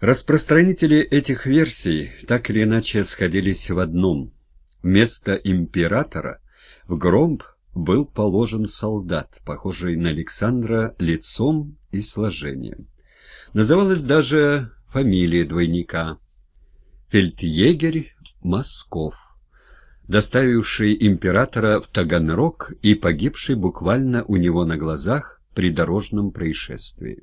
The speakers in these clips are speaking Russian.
Распространители этих версий так или иначе сходились в одном. Вместо императора в гроб был положен солдат, похожий на Александра лицом и сложением. Называлась даже фамилия двойника – фельдъегерь Москов, доставивший императора в Таганрог и погибший буквально у него на глазах при дорожном происшествии.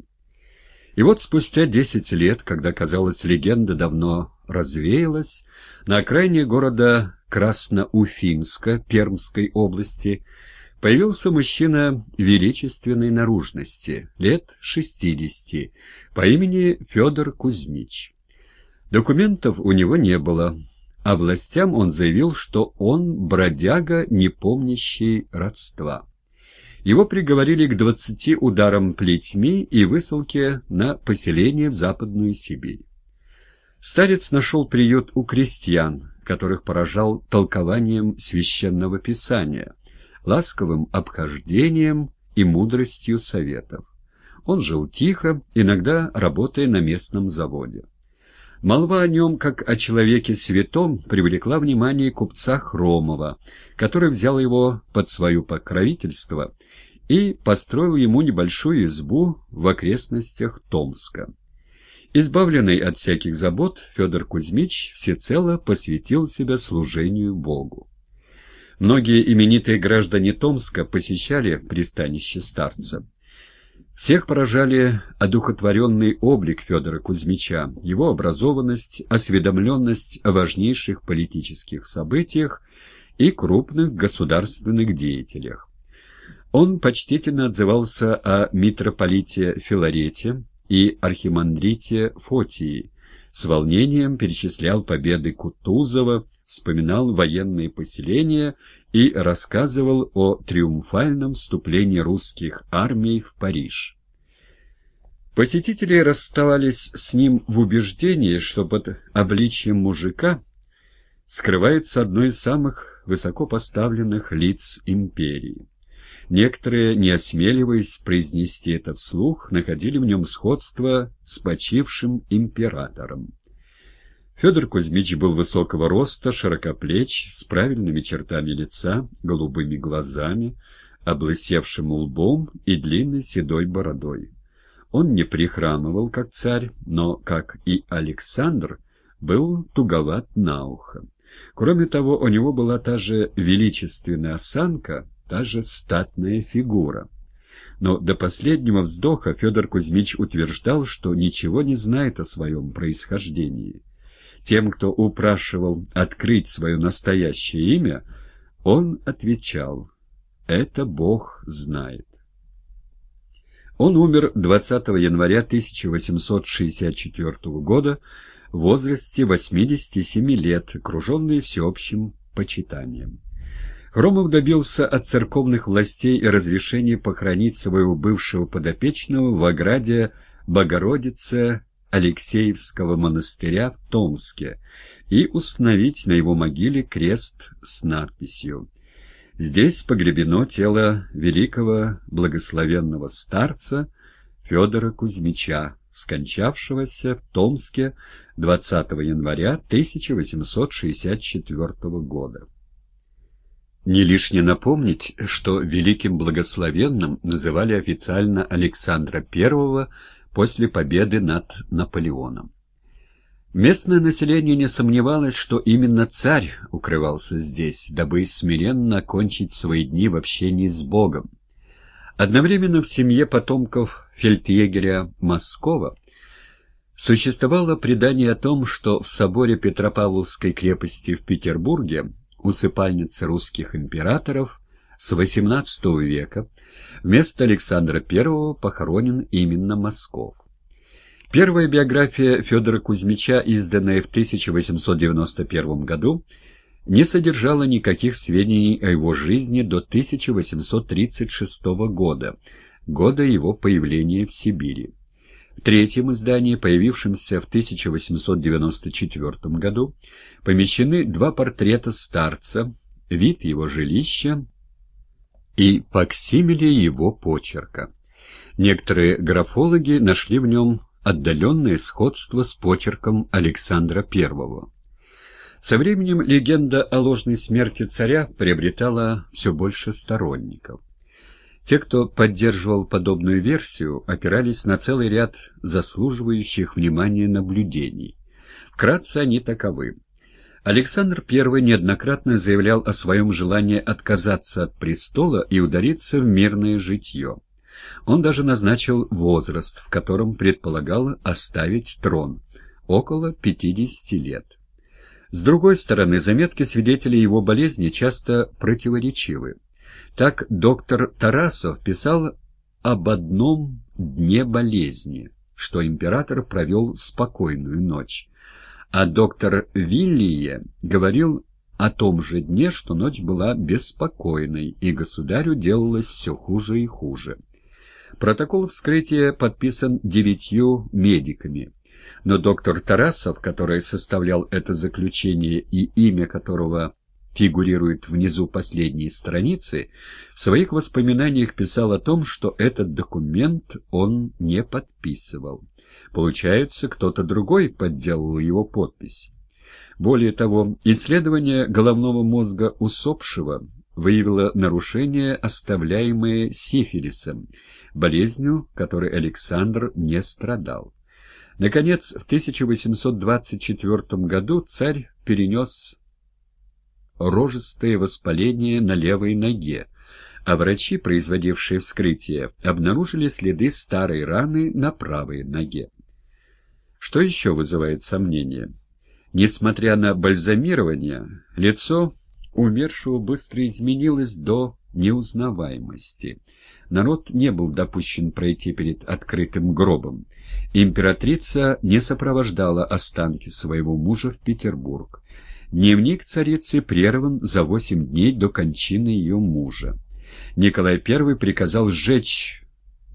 И вот спустя десять лет, когда, казалось, легенда давно развеялась, на окраине города Красноуфимска Пермской области появился мужчина величественной наружности, лет шестидесяти, по имени Федор Кузьмич. Документов у него не было, а властям он заявил, что он бродяга, не помнящий родства. Его приговорили к двадцати ударам плетьми и высылке на поселение в Западную Сибирь. Старец нашел приют у крестьян, которых поражал толкованием священного писания, ласковым обхождением и мудростью советов. Он жил тихо, иногда работая на местном заводе. Молва о нем, как о человеке святом, привлекла внимание купца Хромова, который взял его под свое покровительство и построил ему небольшую избу в окрестностях Томска. Избавленный от всяких забот, Федор Кузьмич всецело посвятил себя служению Богу. Многие именитые граждане Томска посещали пристанище старца. Всех поражали одухотворенный облик Федора Кузьмича, его образованность, осведомленность о важнейших политических событиях и крупных государственных деятелях. Он почтительно отзывался о митрополите Филарете и архимандрите Фотии, с волнением перечислял победы Кутузова, вспоминал военные поселения и рассказывал о триумфальном вступлении русских армий в Париж. Посетители расставались с ним в убеждении, что под обличием мужика скрывается одно из самых высоко поставленных лиц империи. Некоторые, не осмеливаясь произнести это вслух, находили в нем сходство с почившим императором. Федор Кузьмич был высокого роста, широкоплеч, с правильными чертами лица, голубыми глазами, облысевшим лбом и длинной седой бородой. Он не прихрамывал, как царь, но, как и Александр, был туговат на ухо. Кроме того, у него была та же величественная осанка, та же статная фигура. Но до последнего вздоха Федор Кузьмич утверждал, что ничего не знает о своем происхождении. Тем, кто упрашивал открыть свое настоящее имя, он отвечал «Это Бог знает». Он умер 20 января 1864 года в возрасте 87 лет, окруженный всеобщим почитанием. Громов добился от церковных властей и разрешения похоронить своего бывшего подопечного в ограде Богородицы Алексеевского монастыря в Томске и установить на его могиле крест с надписью «Здесь погребено тело великого благословенного старца Федора Кузьмича, скончавшегося в Томске 20 января 1864 года». Не лишне напомнить, что великим благословенным называли официально Александра I после победы над Наполеоном. Местное население не сомневалось, что именно царь укрывался здесь, дабы смиренно окончить свои дни в общении с Богом. Одновременно в семье потомков фельдъегеря Москова существовало предание о том, что в соборе Петропавловской крепости в Петербурге усыпальницы русских императоров с XVIII века, вместо Александра I похоронен именно Москов. Первая биография Федора Кузьмича, изданная в 1891 году, не содержала никаких сведений о его жизни до 1836 года, года его появления в Сибири. В третьем издании, появившемся в 1894 году, помещены два портрета старца, вид его жилища и факсимили его почерка. Некоторые графологи нашли в нем отдаленное сходство с почерком Александра I. Со временем легенда о ложной смерти царя приобретала все больше сторонников. Те, кто поддерживал подобную версию, опирались на целый ряд заслуживающих внимания наблюдений. Вкратце они таковы. Александр I неоднократно заявлял о своем желании отказаться от престола и удариться в мирное житье. Он даже назначил возраст, в котором предполагал оставить трон – около 50 лет. С другой стороны, заметки свидетелей его болезни часто противоречивы. Так доктор Тарасов писал об одном дне болезни, что император провел спокойную ночь, а доктор Виллие говорил о том же дне, что ночь была беспокойной, и государю делалось все хуже и хуже. Протокол вскрытия подписан девятью медиками но доктор Тарасов, который составлял это заключение и имя которого фигурирует внизу последней страницы, в своих воспоминаниях писал о том, что этот документ он не подписывал. Получается, кто-то другой подделал его подпись. Более того, исследование головного мозга усопшего выявило нарушения, оставляемые сифилисом, болезнью, которой Александр не страдал. Наконец, в 1824 году царь перенес рожистое воспаление на левой ноге, а врачи, производившие вскрытие, обнаружили следы старой раны на правой ноге. Что еще вызывает сомнения? Несмотря на бальзамирование, лицо умершего быстро изменилось до неузнаваемости. Народ не был допущен пройти перед открытым гробом. Императрица не сопровождала останки своего мужа в Петербург. Дневник царицы прерван за восемь дней до кончины ее мужа. Николай I приказал сжечь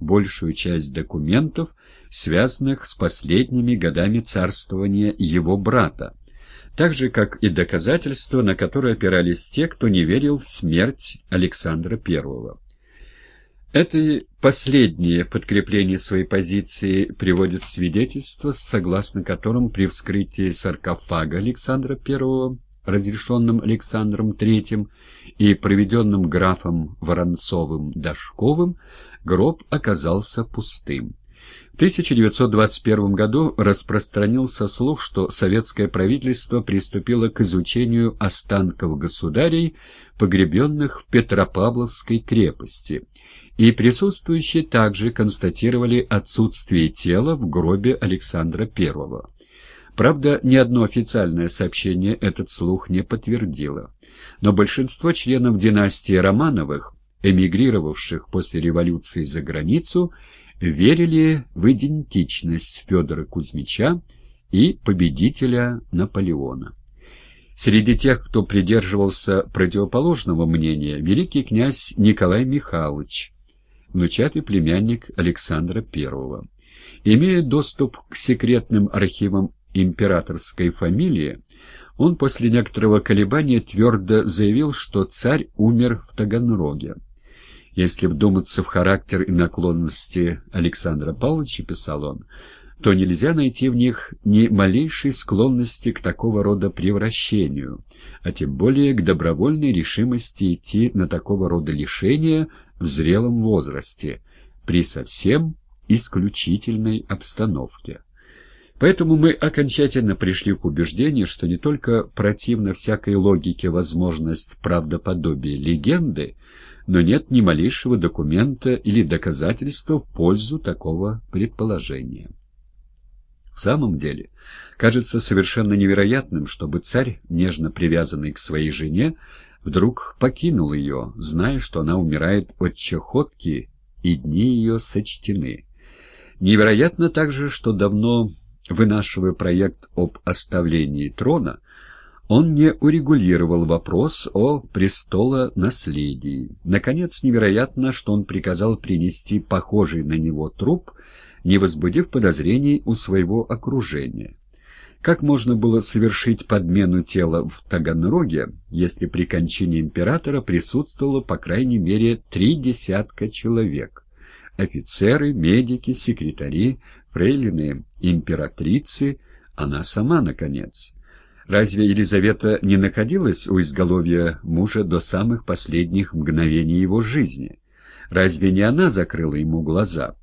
большую часть документов, связанных с последними годами царствования его брата, так же, как и доказательства, на которые опирались те, кто не верил в смерть Александра I. Это последнее подкрепление своей позиции приводит свидетельство, согласно которым при вскрытии саркофага Александра I, разрешенным Александром III и проведенным графом Воронцовым-Дашковым, гроб оказался пустым. В 1921 году распространился слух, что советское правительство приступило к изучению останков государей, погребенных в Петропавловской крепости, и присутствующие также констатировали отсутствие тела в гробе Александра I. Правда, ни одно официальное сообщение этот слух не подтвердило, но большинство членов династии Романовых, эмигрировавших после революции за границу, верили в идентичность Федора Кузьмича и победителя Наполеона. Среди тех, кто придерживался противоположного мнения, великий князь Николай Михайлович, внучатый племянник Александра I. Имея доступ к секретным архивам императорской фамилии, он после некоторого колебания твердо заявил, что царь умер в Таганроге. Если вдуматься в характер и наклонности Александра Павловича, писал он, то нельзя найти в них ни малейшей склонности к такого рода превращению, а тем более к добровольной решимости идти на такого рода лишения в зрелом возрасте, при совсем исключительной обстановке. Поэтому мы окончательно пришли к убеждению, что не только противна всякой логике возможность правдоподобия легенды, но нет ни малейшего документа или доказательства в пользу такого предположения. В самом деле, кажется совершенно невероятным, чтобы царь, нежно привязанный к своей жене, вдруг покинул ее, зная, что она умирает от чахотки, и дни ее сочтены. Невероятно также, что давно вынашивая проект об оставлении трона, он не урегулировал вопрос о престолонаследии. Наконец, невероятно, что он приказал принести похожий на него труп, не возбудив подозрений у своего окружения. Как можно было совершить подмену тела в Таганроге, если при кончине императора присутствовало по крайней мере три десятка человек? Офицеры, медики, секретари, фрейлины императрицы, она сама, наконец. Разве Елизавета не находилась у изголовья мужа до самых последних мгновений его жизни? Разве не она закрыла ему глаза?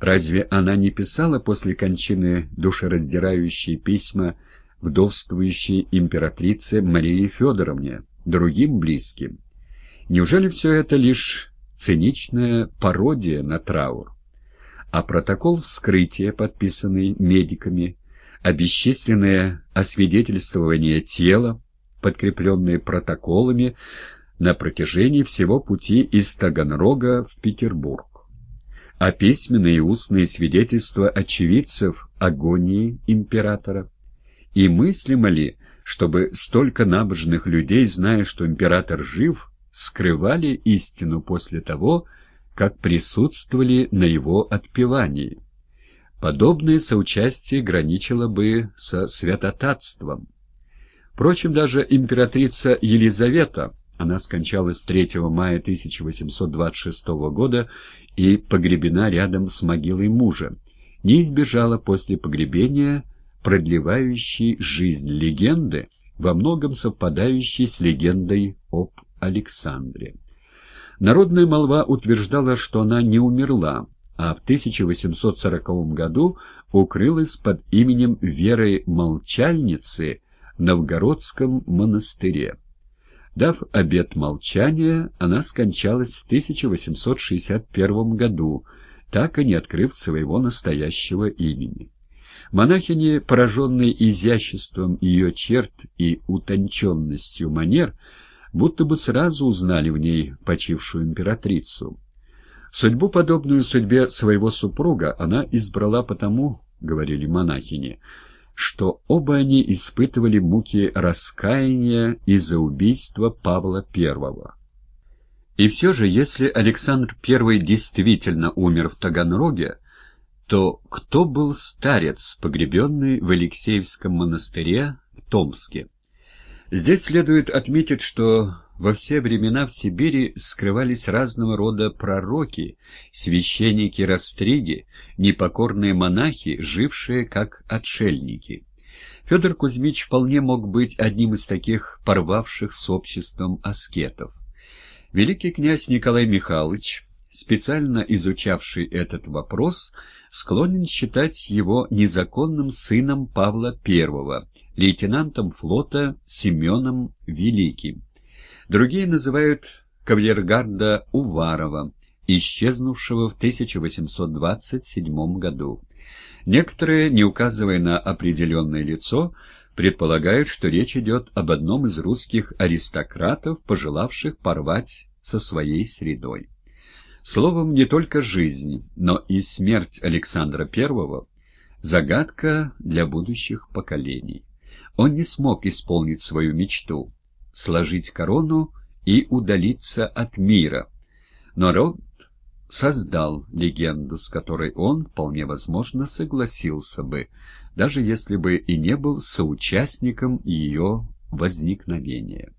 Разве она не писала после кончины душераздирающие письма вдовствующей императрице Марии Федоровне, другим близким? Неужели все это лишь циничная пародия на траур? А протокол вскрытия, подписанный медиками, а бесчисленные освидетельствования тела, подкрепленные протоколами на протяжении всего пути из Таганрога в Петербург, а письменные и устные свидетельства очевидцев агонии императора. И мыслимо ли, чтобы столько набожных людей, зная, что император жив, скрывали истину после того, как присутствовали на его отпевании? Подобное соучастие граничило бы со святотатством. Впрочем, даже императрица Елизавета, она скончалась 3 мая 1826 года и погребена рядом с могилой мужа, не избежала после погребения продлевающей жизнь легенды, во многом совпадающей с легендой об Александре. Народная молва утверждала, что она не умерла, а в 1840 году укрылась под именем Веры Молчальницы в Новгородском монастыре. Дав обет молчания, она скончалась в 1861 году, так и не открыв своего настоящего имени. Монахини, пораженные изяществом ее черт и утонченностью манер, будто бы сразу узнали в ней почившую императрицу. Судьбу, подобную судьбе своего супруга, она избрала потому, говорили монахини, что оба они испытывали муки раскаяния из-за убийства Павла I. И все же, если Александр I действительно умер в Таганроге, то кто был старец, погребенный в Алексеевском монастыре в Томске? Здесь следует отметить, что во все времена в Сибири скрывались разного рода пророки, священники-растриги, непокорные монахи, жившие как отшельники. Федор Кузьмич вполне мог быть одним из таких порвавших с обществом аскетов. Великий князь Николай Михайлович, специально изучавший этот вопрос, склонен считать его незаконным сыном Павла I, лейтенантом флота Семеном Великим. Другие называют кавалергарда Уварова, исчезнувшего в 1827 году. Некоторые, не указывая на определенное лицо, предполагают, что речь идет об одном из русских аристократов, пожелавших порвать со своей средой. Словом, не только жизнь, но и смерть Александра I – загадка для будущих поколений. Он не смог исполнить свою мечту сложить корону и удалиться от мира. Но род создал легенду, с которой он, вполне возможно, согласился бы, даже если бы и не был соучастником ее возникновения.